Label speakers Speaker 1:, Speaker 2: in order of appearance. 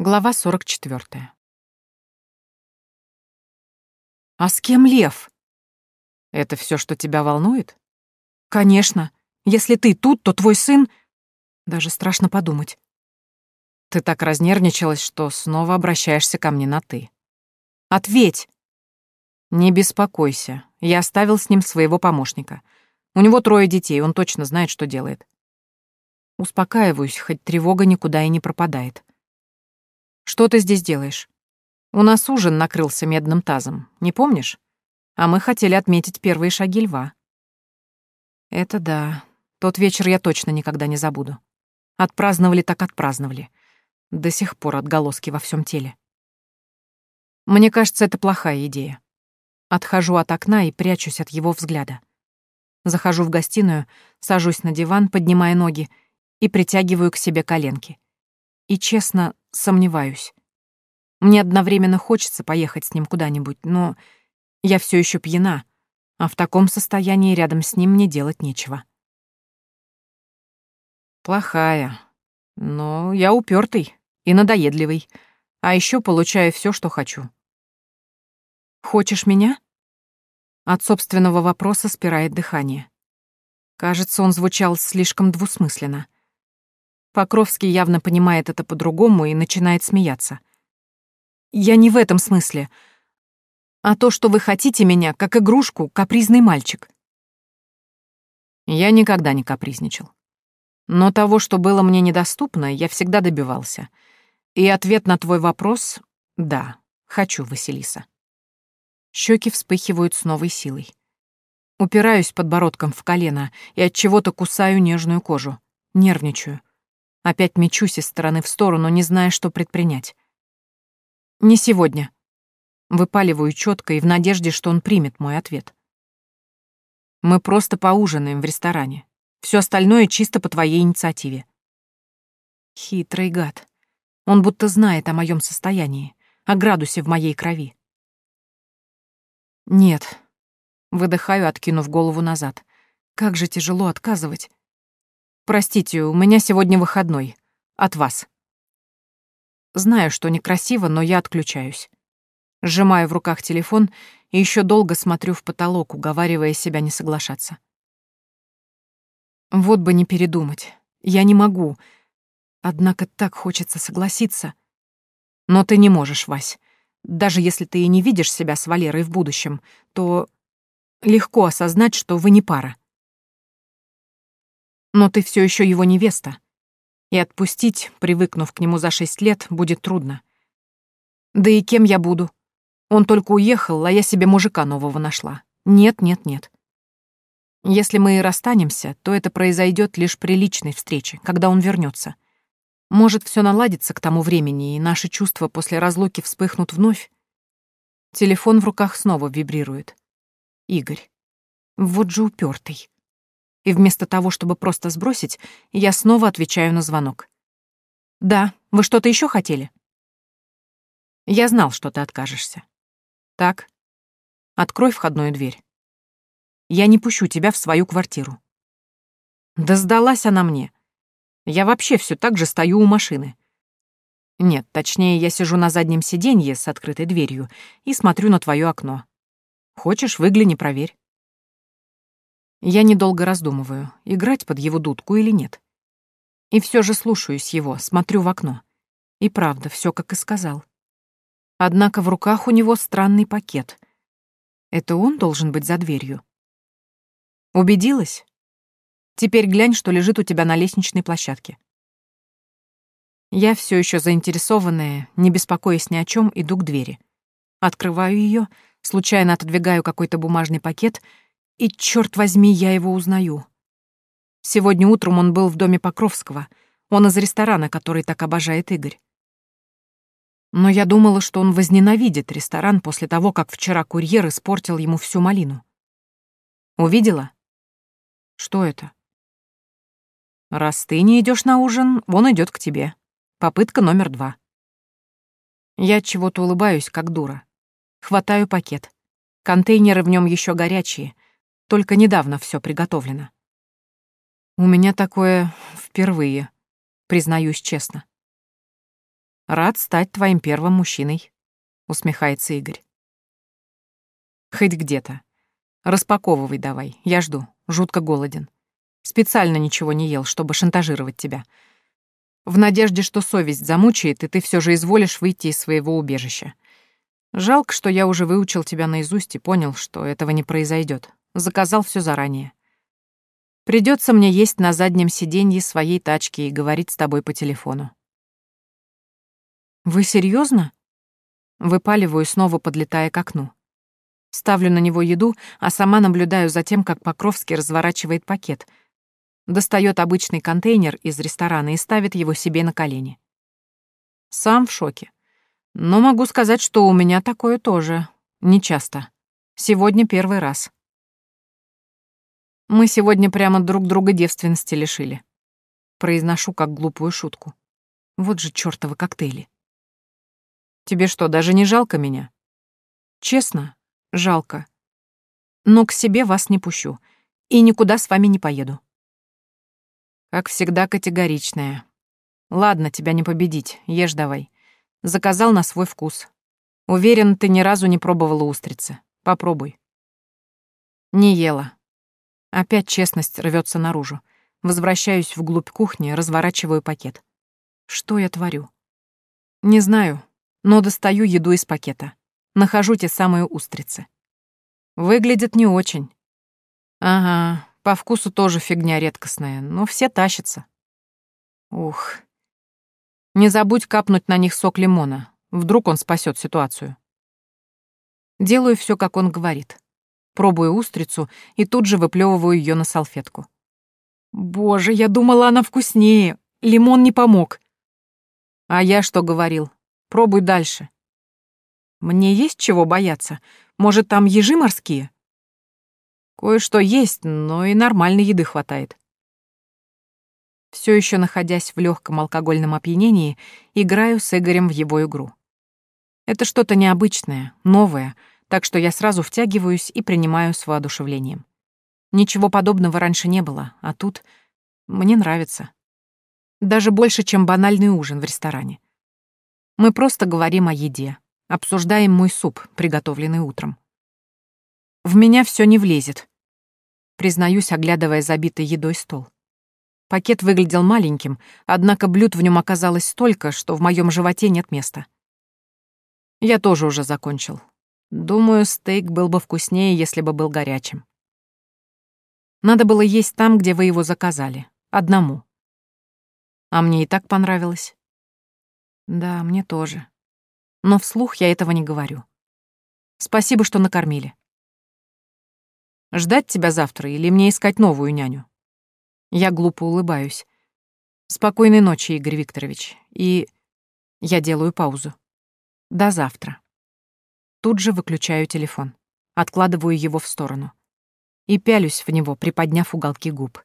Speaker 1: Глава 44. «А с кем Лев?» «Это все, что тебя волнует?» «Конечно. Если ты тут, то твой сын...» Даже страшно подумать. «Ты так разнервничалась, что снова обращаешься ко мне на «ты». Ответь!» «Не беспокойся. Я оставил с ним своего помощника. У него трое детей, он точно знает, что делает. Успокаиваюсь, хоть тревога никуда и не пропадает. Что ты здесь делаешь? У нас ужин накрылся медным тазом, не помнишь? А мы хотели отметить первые шаги льва. Это да. Тот вечер я точно никогда не забуду. Отпраздновали так отпраздновали. До сих пор отголоски во всем теле. Мне кажется, это плохая идея. Отхожу от окна и прячусь от его взгляда. Захожу в гостиную, сажусь на диван, поднимая ноги, и притягиваю к себе коленки. И, честно, сомневаюсь. Мне одновременно хочется поехать с ним куда-нибудь, но я все еще пьяна, а в таком состоянии рядом с ним мне делать нечего. Плохая, но я упертый и надоедливый, а еще получаю все, что хочу. Хочешь меня? От собственного вопроса спирает дыхание. Кажется, он звучал слишком двусмысленно. Покровский явно понимает это по-другому и начинает смеяться. «Я не в этом смысле, а то, что вы хотите меня, как игрушку, капризный мальчик». Я никогда не капризничал. Но того, что было мне недоступно, я всегда добивался. И ответ на твой вопрос — да, хочу, Василиса. Щеки вспыхивают с новой силой. Упираюсь подбородком в колено и от чего-то кусаю нежную кожу. Нервничаю. Опять мечусь из стороны в сторону, не зная, что предпринять. «Не сегодня». Выпаливаю четко и в надежде, что он примет мой ответ. «Мы просто поужинаем в ресторане. Все остальное чисто по твоей инициативе». Хитрый гад. Он будто знает о моем состоянии, о градусе в моей крови. «Нет». Выдыхаю, откинув голову назад. Как же тяжело отказывать. Простите, у меня сегодня выходной. От вас. Знаю, что некрасиво, но я отключаюсь. Сжимаю в руках телефон и еще долго смотрю в потолок, уговаривая себя не соглашаться. Вот бы не передумать. Я не могу. Однако так хочется согласиться. Но ты не можешь, Вась. Даже если ты и не видишь себя с Валерой в будущем, то легко осознать, что вы не пара но ты все еще его невеста. И отпустить, привыкнув к нему за шесть лет, будет трудно. Да и кем я буду? Он только уехал, а я себе мужика нового нашла. Нет, нет, нет. Если мы и расстанемся, то это произойдет лишь при личной встрече, когда он вернется. Может, все наладится к тому времени, и наши чувства после разлуки вспыхнут вновь? Телефон в руках снова вибрирует. Игорь. Вот же упертый и вместо того, чтобы просто сбросить, я снова отвечаю на звонок. «Да, вы что-то еще хотели?» «Я знал, что ты откажешься. Так, открой входную дверь. Я не пущу тебя в свою квартиру». «Да сдалась она мне. Я вообще все так же стою у машины. Нет, точнее, я сижу на заднем сиденье с открытой дверью и смотрю на твое окно. Хочешь, выгляни, проверь». Я недолго раздумываю, играть под его дудку или нет. И все же слушаюсь его, смотрю в окно. И правда, все как и сказал. Однако в руках у него странный пакет. Это он должен быть за дверью. Убедилась? Теперь глянь, что лежит у тебя на лестничной площадке. Я все еще заинтересованная, не беспокоясь ни о чем, иду к двери. Открываю ее, случайно отодвигаю какой-то бумажный пакет — и, черт возьми, я его узнаю. Сегодня утром он был в доме Покровского. Он из ресторана, который так обожает Игорь. Но я думала, что он возненавидит ресторан после того, как вчера курьер испортил ему всю малину. Увидела? Что это? Раз ты не идешь на ужин, он идет к тебе. Попытка номер два. Я чего-то улыбаюсь, как дура. Хватаю пакет. Контейнеры в нем еще горячие — только недавно все приготовлено. У меня такое впервые, признаюсь честно. Рад стать твоим первым мужчиной, усмехается Игорь. Хоть где-то. Распаковывай давай, я жду, жутко голоден. Специально ничего не ел, чтобы шантажировать тебя. В надежде, что совесть замучает, и ты все же изволишь выйти из своего убежища. Жалко, что я уже выучил тебя наизусть и понял, что этого не произойдет. Заказал все заранее. Придется мне есть на заднем сиденье своей тачки и говорить с тобой по телефону. Вы серьезно? Выпаливаю, снова подлетая к окну. Ставлю на него еду, а сама наблюдаю за тем, как Покровский разворачивает пакет. Достает обычный контейнер из ресторана и ставит его себе на колени. Сам в шоке. Но могу сказать, что у меня такое тоже. Нечасто. Сегодня первый раз. Мы сегодня прямо друг друга девственности лишили. Произношу как глупую шутку. Вот же чёртовы коктейли. Тебе что, даже не жалко меня? Честно, жалко. Но к себе вас не пущу. И никуда с вами не поеду. Как всегда, категоричная. Ладно, тебя не победить, ешь давай. Заказал на свой вкус. Уверен, ты ни разу не пробовала устрицы. Попробуй. Не ела. Опять честность рвется наружу. Возвращаюсь вглубь кухни, разворачиваю пакет. Что я творю? Не знаю, но достаю еду из пакета. Нахожу те самые устрицы. Выглядят не очень. Ага, по вкусу тоже фигня редкостная, но все тащатся. Ух. Не забудь капнуть на них сок лимона. Вдруг он спасет ситуацию. Делаю все, как он говорит пробую устрицу и тут же выплевываю ее на салфетку. Боже, я думала, она вкуснее. Лимон не помог. А я что говорил? Пробуй дальше. Мне есть чего бояться? Может, там ежи морские? Кое-что есть, но и нормальной еды хватает. Все еще находясь в легком алкогольном опьянении, играю с Игорем в его игру. Это что-то необычное, новое, так что я сразу втягиваюсь и принимаю с воодушевлением. Ничего подобного раньше не было, а тут мне нравится. Даже больше, чем банальный ужин в ресторане. Мы просто говорим о еде, обсуждаем мой суп, приготовленный утром. В меня все не влезет. Признаюсь, оглядывая забитый едой стол. Пакет выглядел маленьким, однако блюд в нем оказалось столько, что в моем животе нет места. Я тоже уже закончил, Думаю, стейк был бы вкуснее, если бы был горячим. Надо было есть там, где вы его заказали. Одному. А мне и так понравилось. Да, мне тоже. Но вслух я этого не говорю. Спасибо, что накормили. Ждать тебя завтра или мне искать новую няню? Я глупо улыбаюсь. Спокойной ночи, Игорь Викторович. И я делаю паузу. До завтра. Тут же выключаю телефон, откладываю его в сторону и пялюсь в него, приподняв уголки губ.